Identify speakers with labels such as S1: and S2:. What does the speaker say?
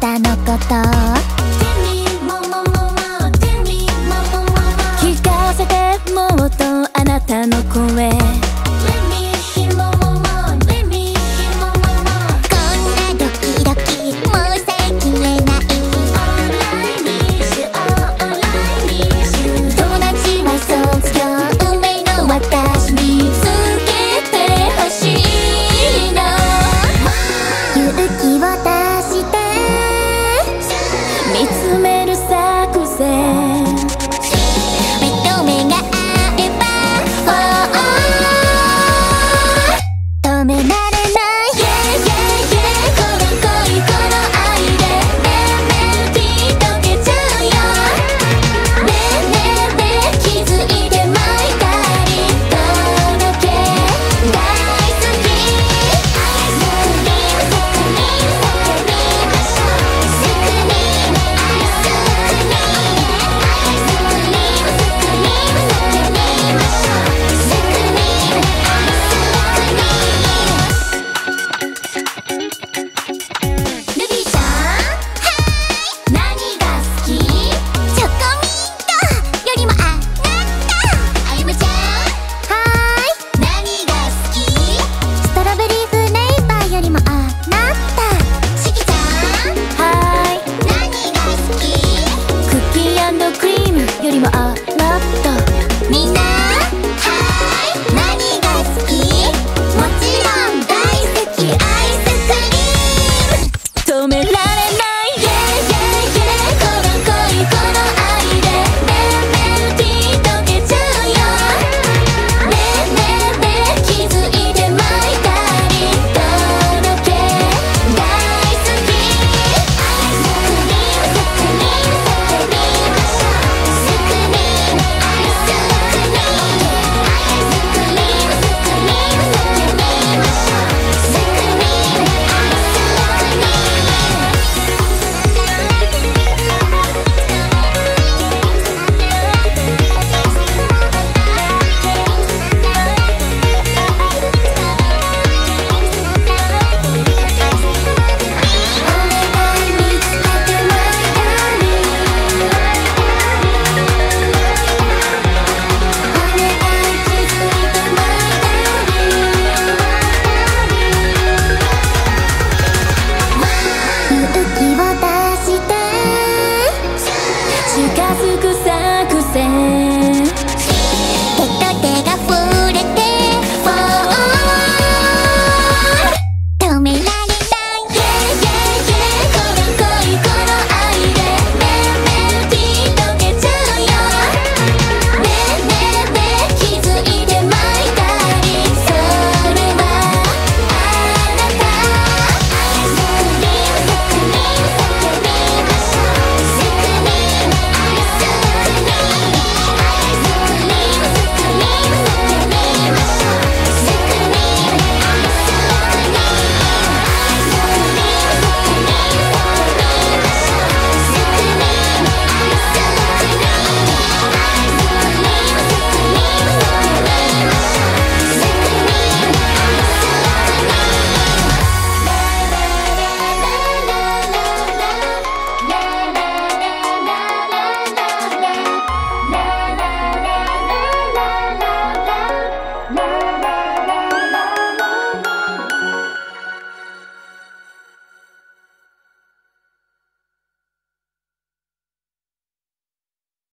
S1: たのこと
S2: Not enough.